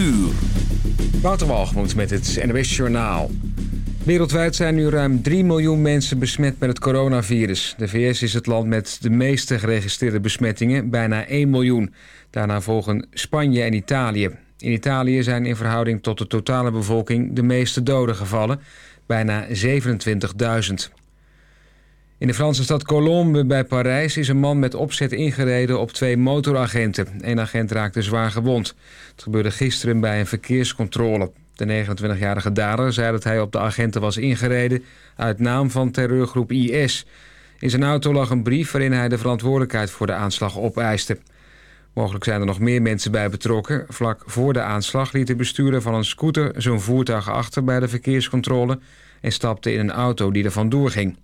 uur. Met het NWS Journaal. Wereldwijd zijn nu ruim 3 miljoen mensen besmet met het coronavirus. De VS is het land met de meeste geregistreerde besmettingen, bijna 1 miljoen. Daarna volgen Spanje en Italië. In Italië zijn in verhouding tot de totale bevolking de meeste doden gevallen, bijna 27.000. In de Franse stad Colombes bij Parijs is een man met opzet ingereden op twee motoragenten. Een agent raakte zwaar gewond. Het gebeurde gisteren bij een verkeerscontrole. De 29-jarige dader zei dat hij op de agenten was ingereden uit naam van terreurgroep IS. In zijn auto lag een brief waarin hij de verantwoordelijkheid voor de aanslag opeiste. Mogelijk zijn er nog meer mensen bij betrokken. Vlak voor de aanslag liet de bestuurder van een scooter zijn voertuig achter bij de verkeerscontrole... en stapte in een auto die er vandoor ging.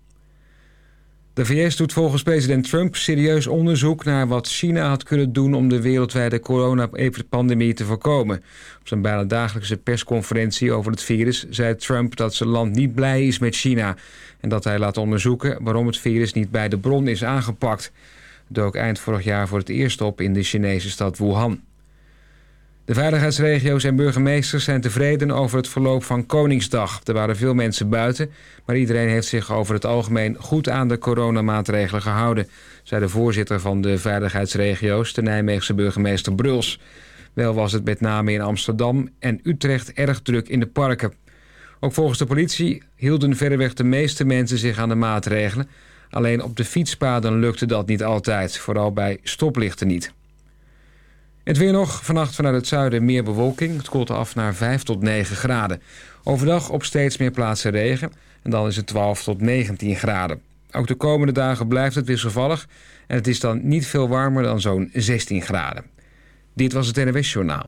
De VS doet volgens president Trump serieus onderzoek naar wat China had kunnen doen om de wereldwijde coronapandemie te voorkomen. Op zijn bijna dagelijkse persconferentie over het virus zei Trump dat zijn land niet blij is met China en dat hij laat onderzoeken waarom het virus niet bij de bron is aangepakt. Dook eind vorig jaar voor het eerst op in de Chinese stad Wuhan. De veiligheidsregio's en burgemeesters zijn tevreden over het verloop van Koningsdag. Er waren veel mensen buiten, maar iedereen heeft zich over het algemeen goed aan de coronamaatregelen gehouden, zei de voorzitter van de veiligheidsregio's, de Nijmeegse burgemeester Bruls. Wel was het met name in Amsterdam en Utrecht erg druk in de parken. Ook volgens de politie hielden verreweg de meeste mensen zich aan de maatregelen. Alleen op de fietspaden lukte dat niet altijd, vooral bij stoplichten niet. Het weer nog. Vannacht vanuit het zuiden meer bewolking. Het koelt af naar 5 tot 9 graden. Overdag op steeds meer plaatsen regen. En dan is het 12 tot 19 graden. Ook de komende dagen blijft het wisselvallig. En het is dan niet veel warmer dan zo'n 16 graden. Dit was het NWS Journaal.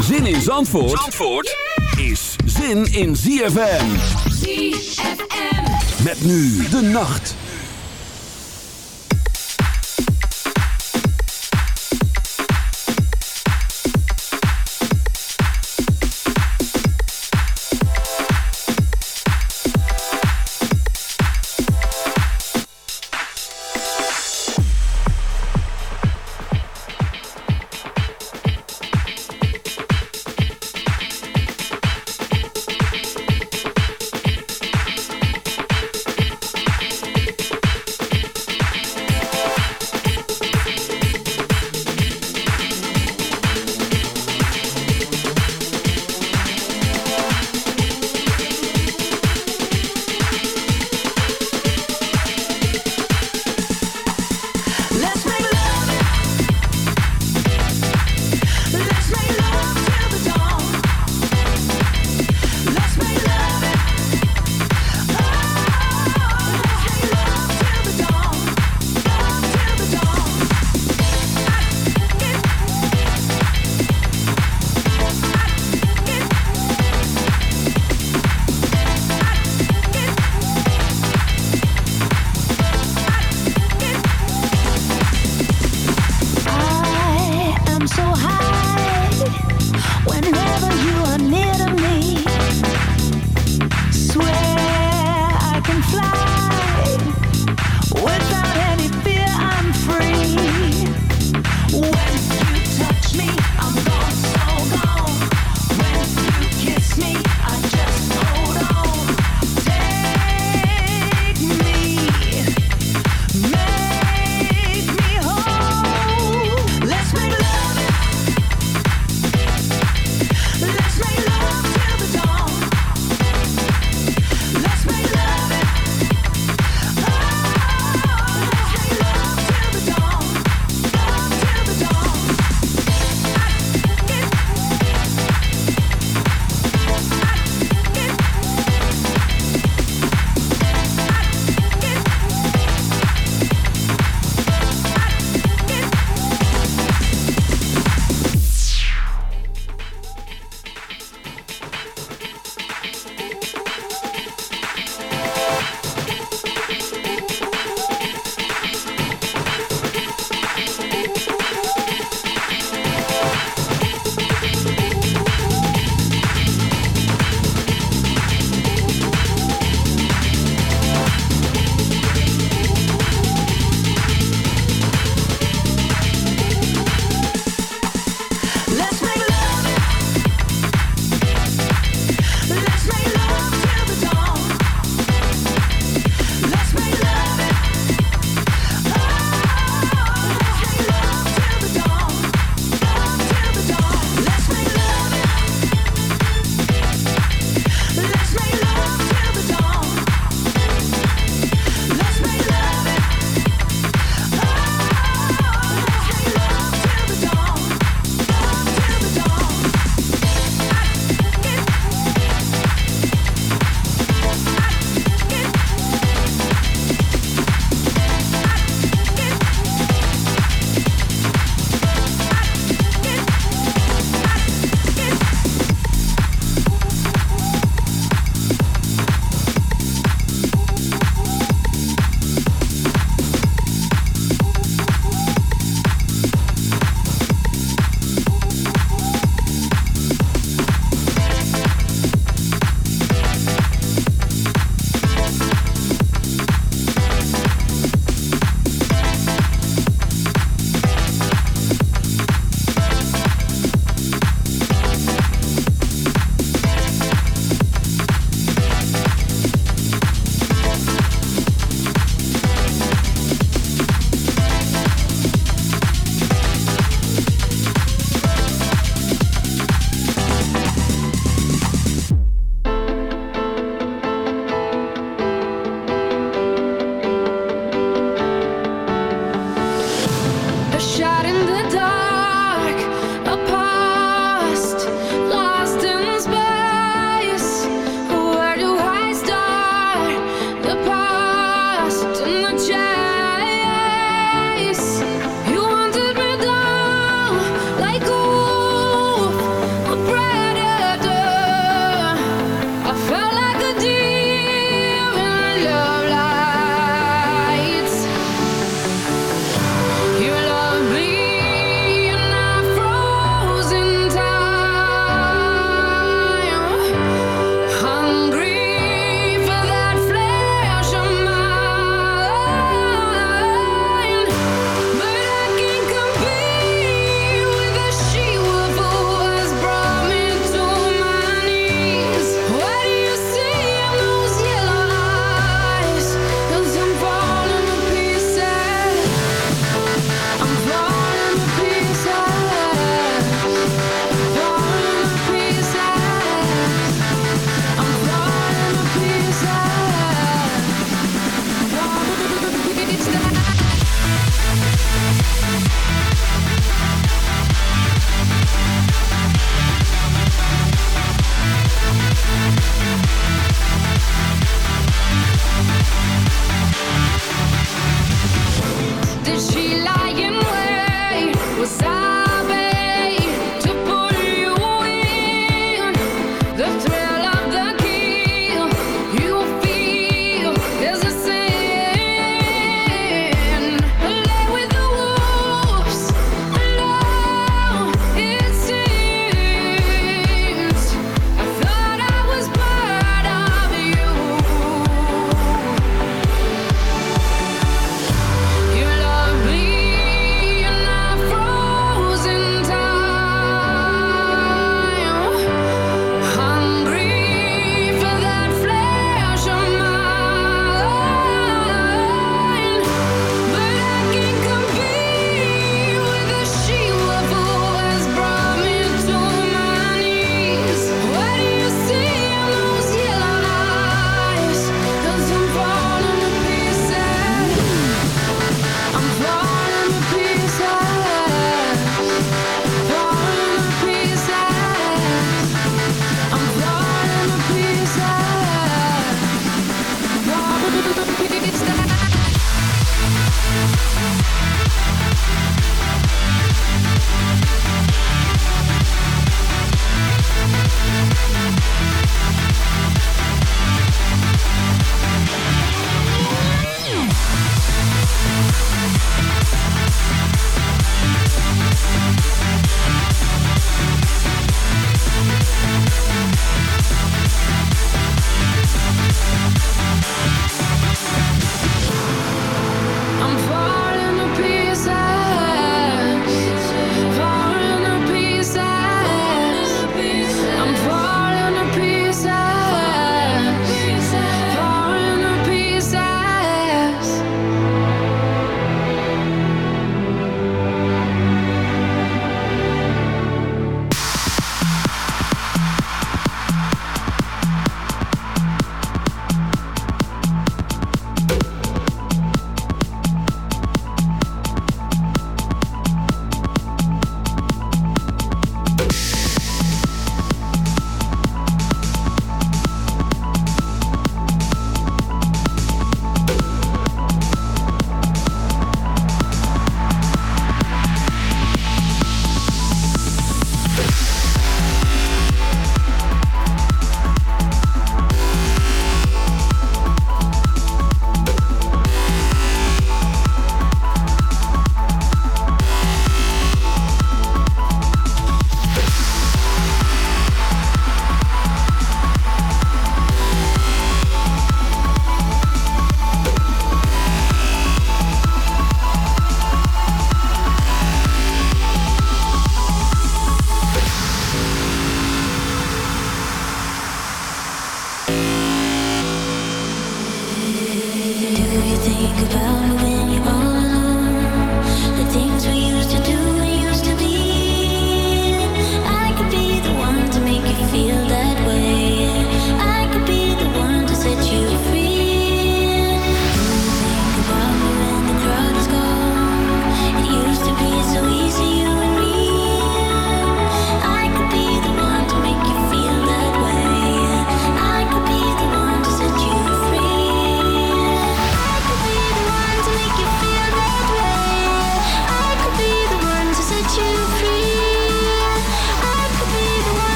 Zin in Zandvoort, Zandvoort is zin in ZFM. ZFM. Met nu de nacht.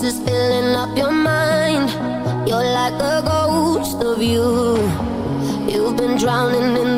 Is filling up your mind. You're like a ghost of you. You've been drowning in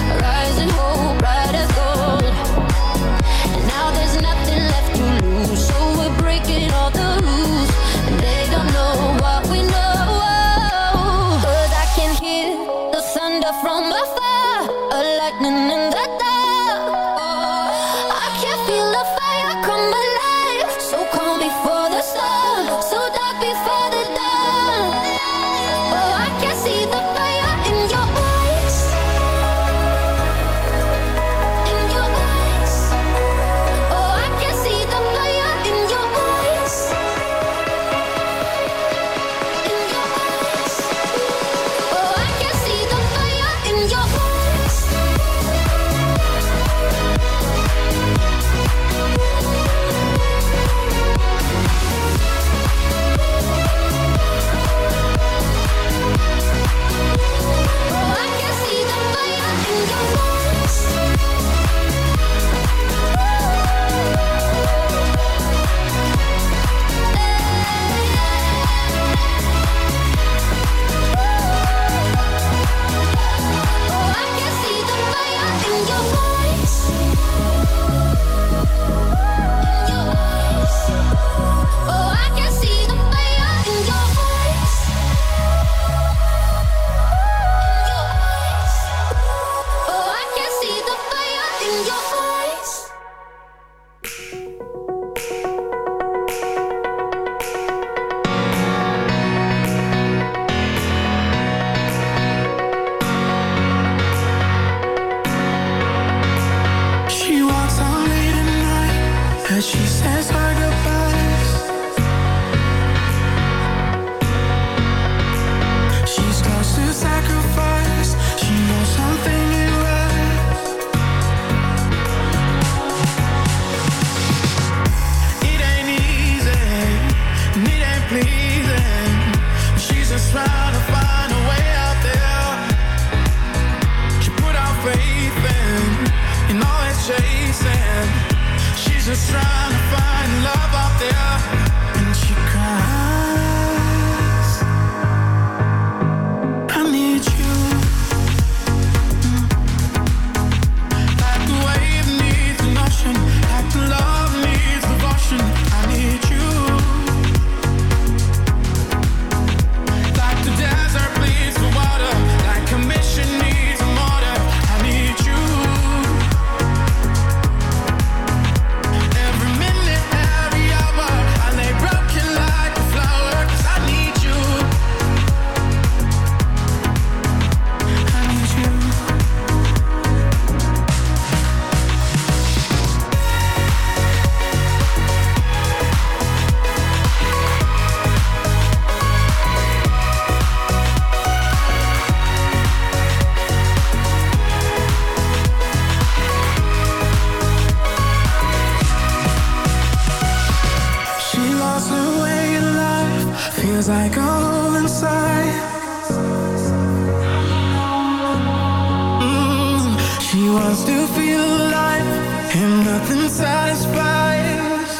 satisfies.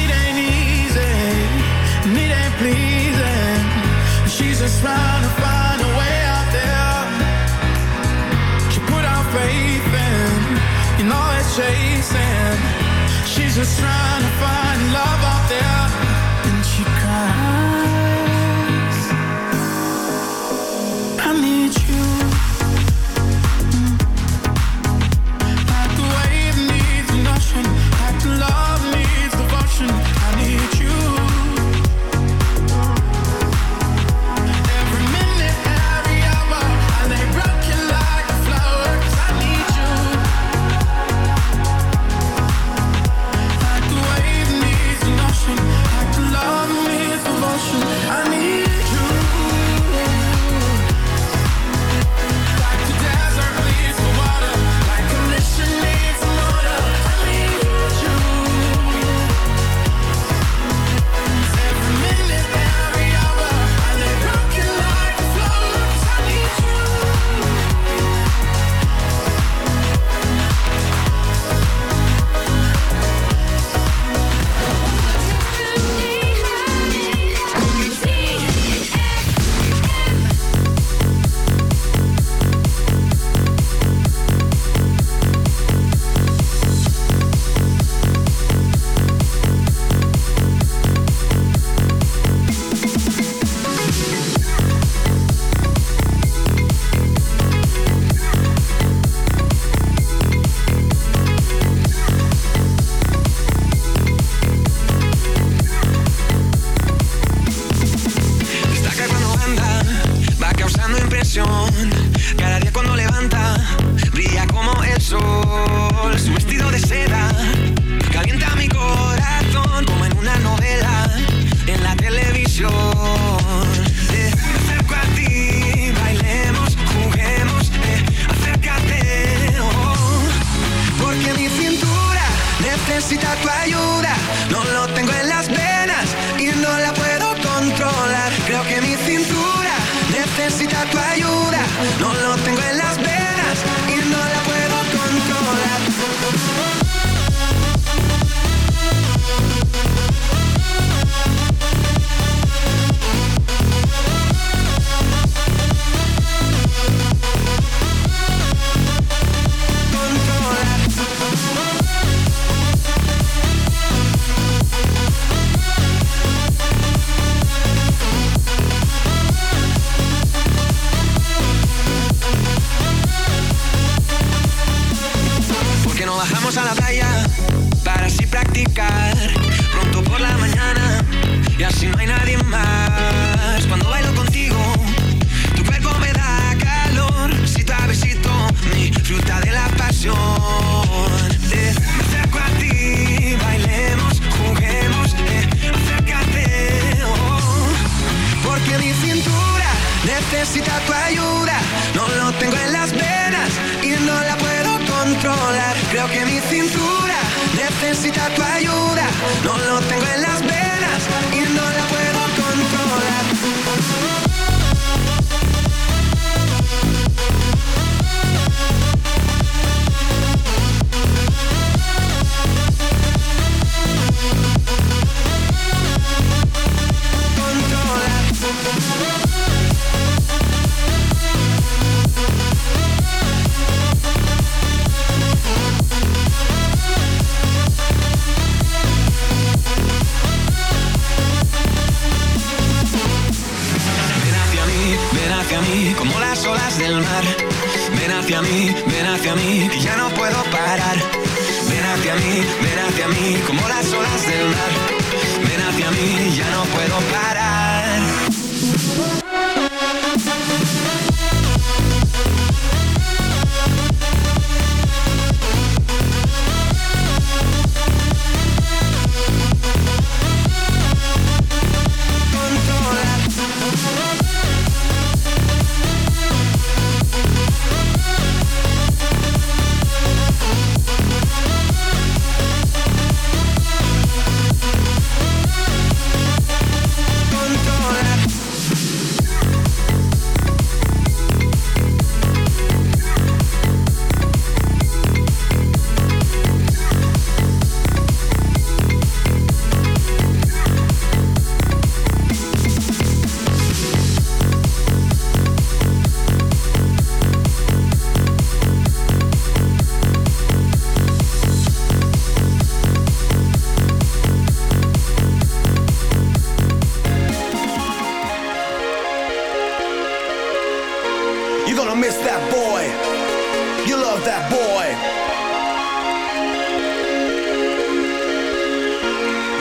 It ain't easy, and it ain't pleasing. She's just trying to find a way out there. She put our faith in, in chasing. She's just trying to find love out there.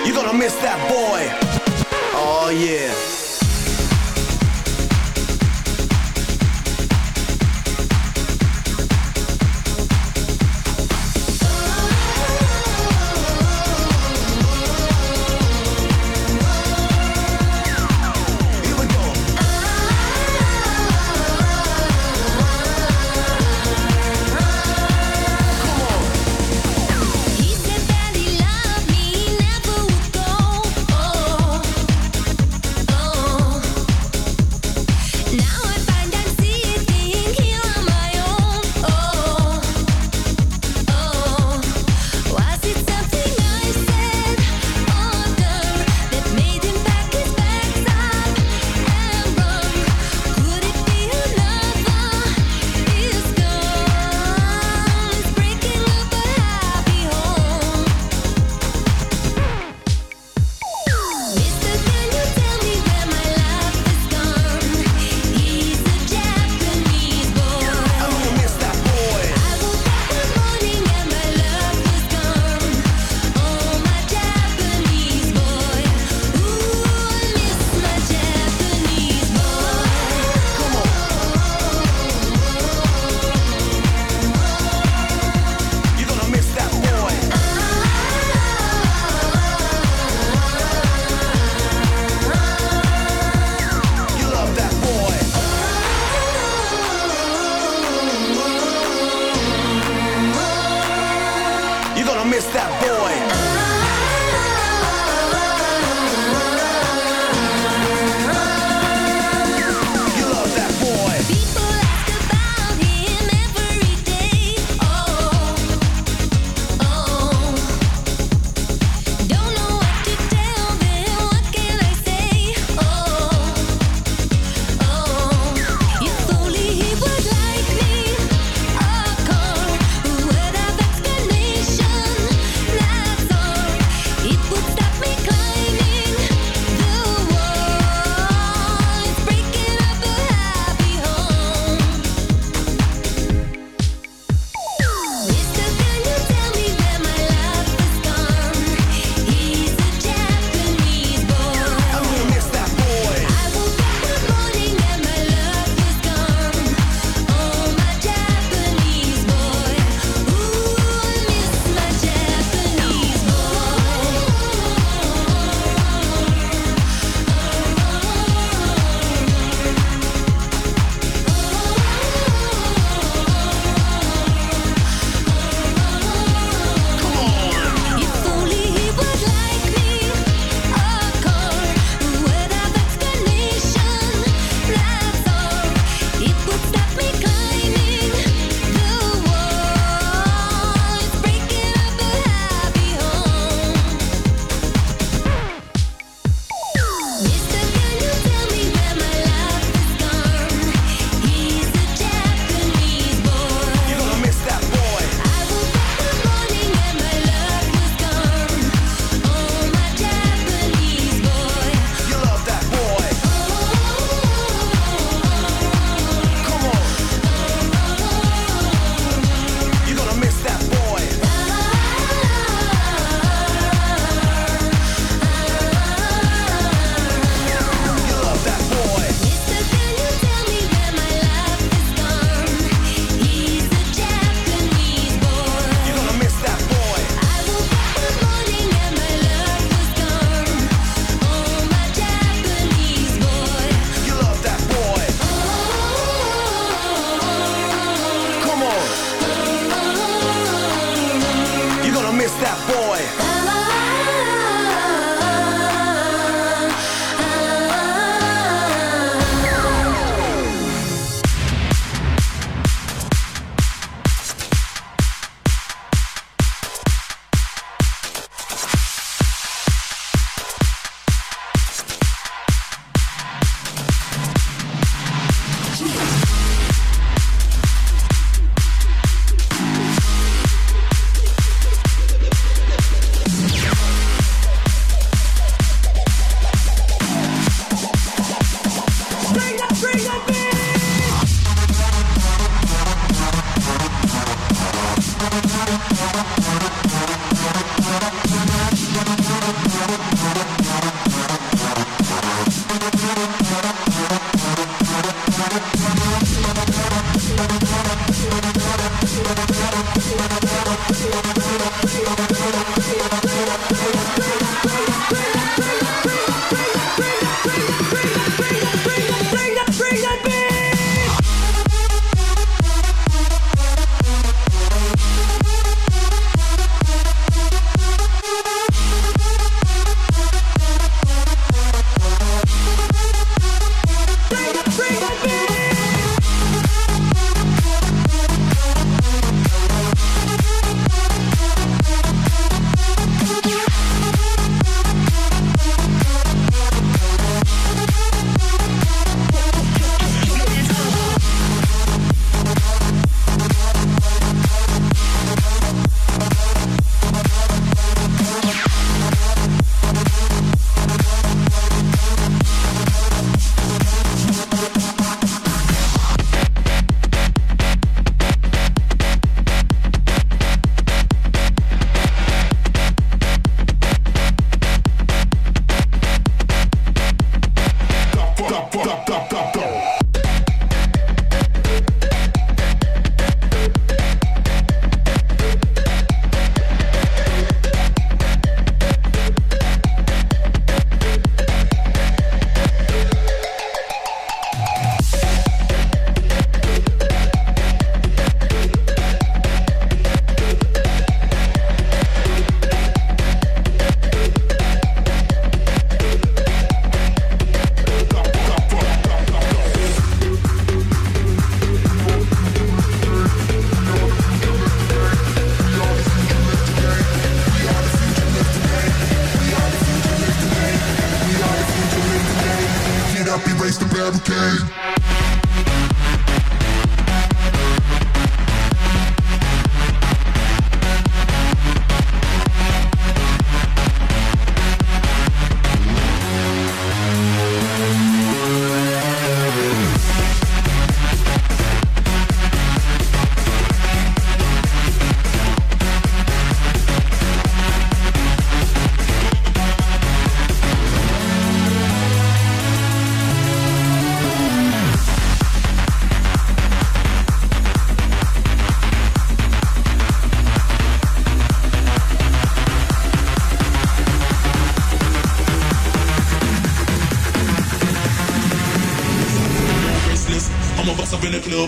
You're gonna miss that boy. Oh yeah.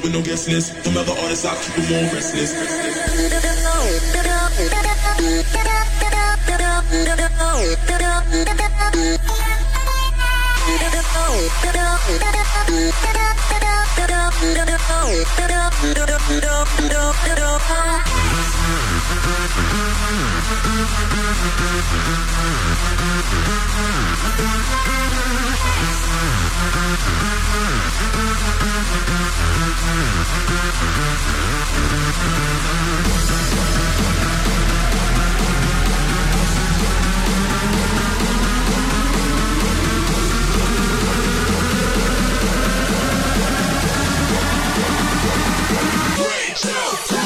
with no guest list. The other artists, I keep them all restless. Three, two, three.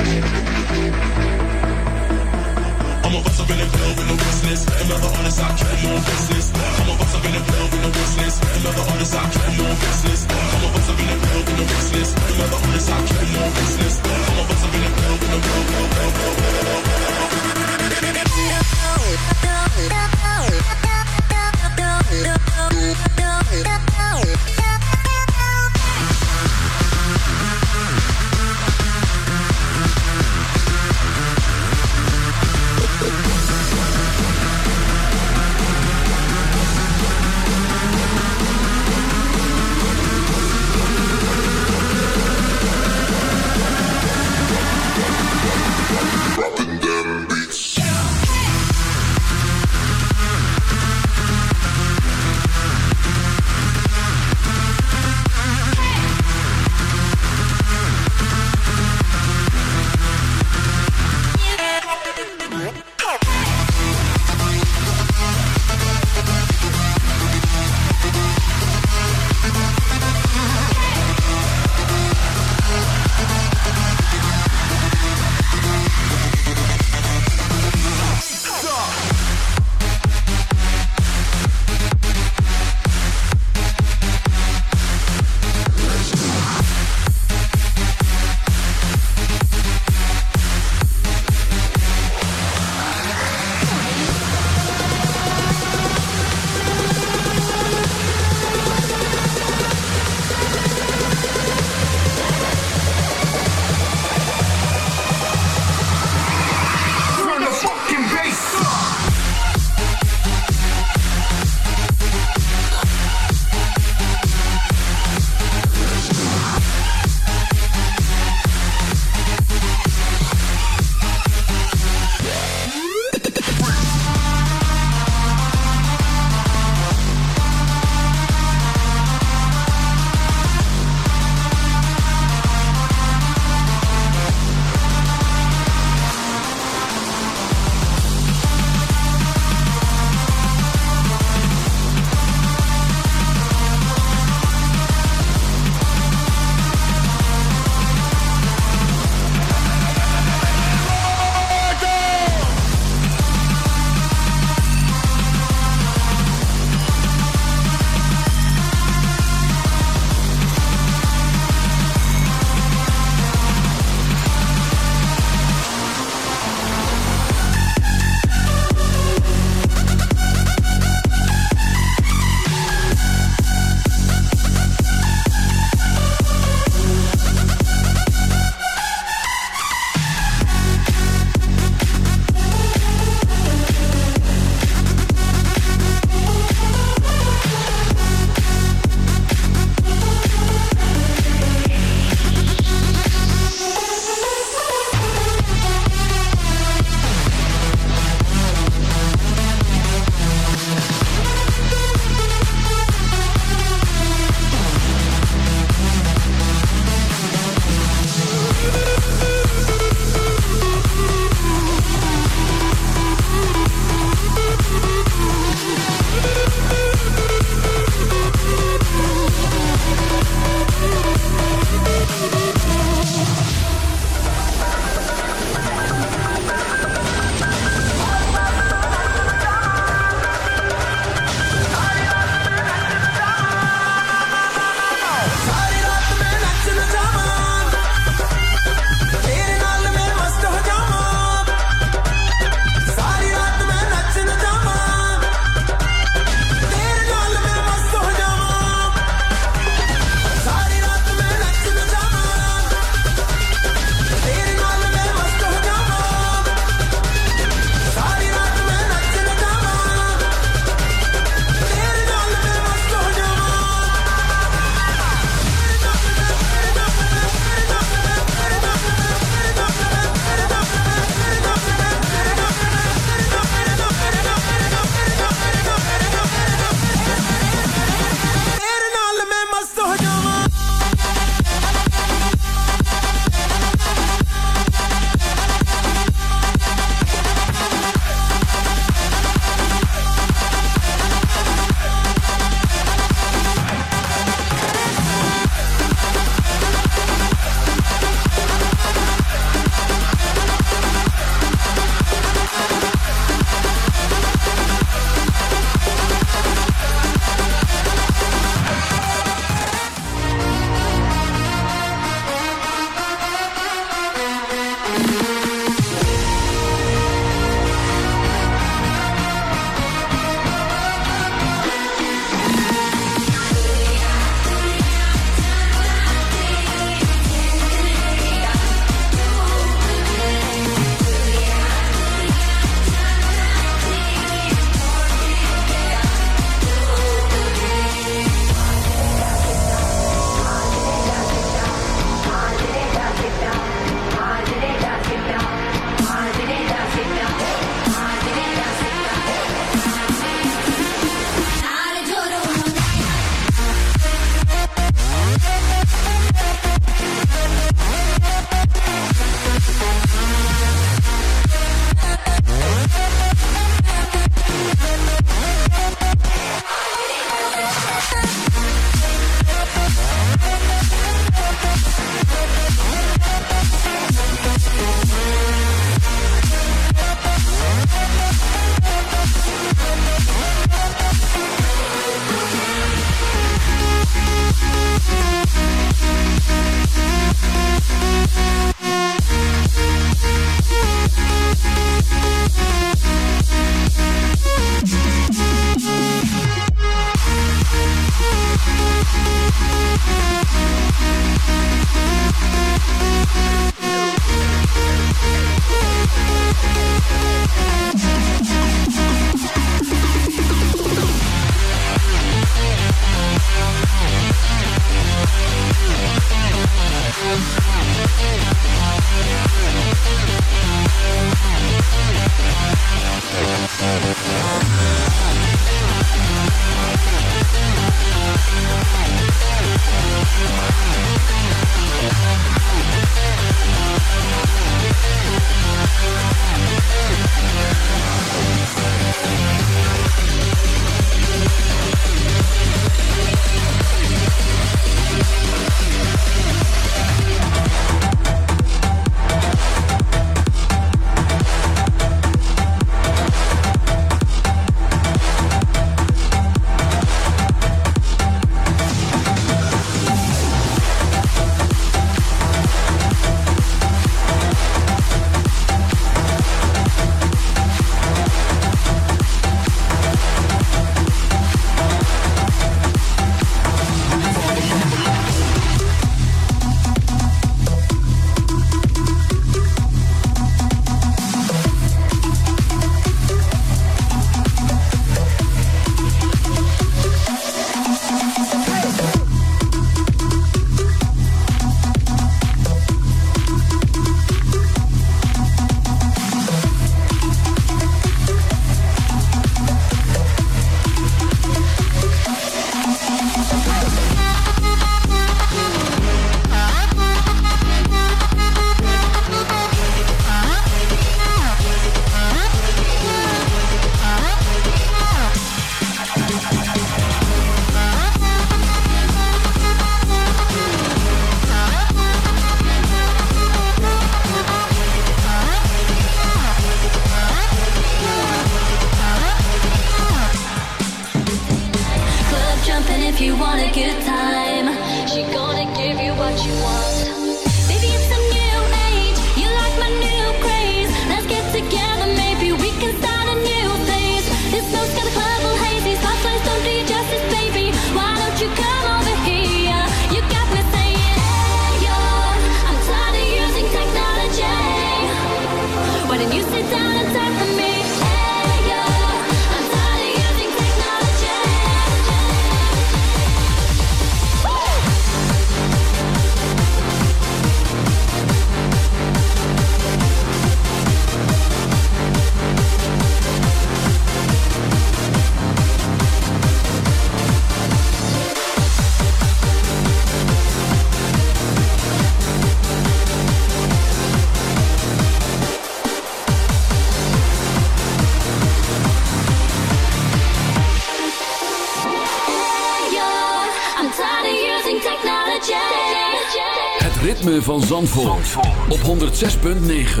Zandvoort, op 106.9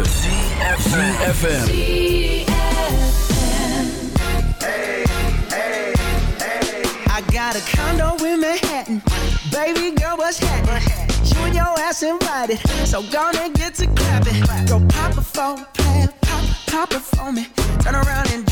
CFFM I got a condo in Manhattan. Baby girl, what's happening? You and your ass invited. So gonna get to clapping. Go pop a plan. Pop, pop it for me. Turn around and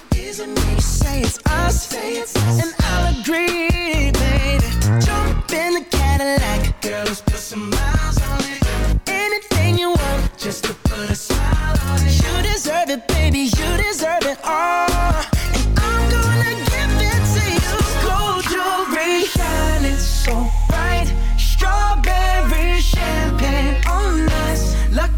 Is it me? Say it's us. And I'll agree, baby. Jump in the Cadillac. Girl, let's put some miles on it. Anything you want, just to put a smile on it. You deserve it, baby. You deserve it all.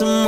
Looking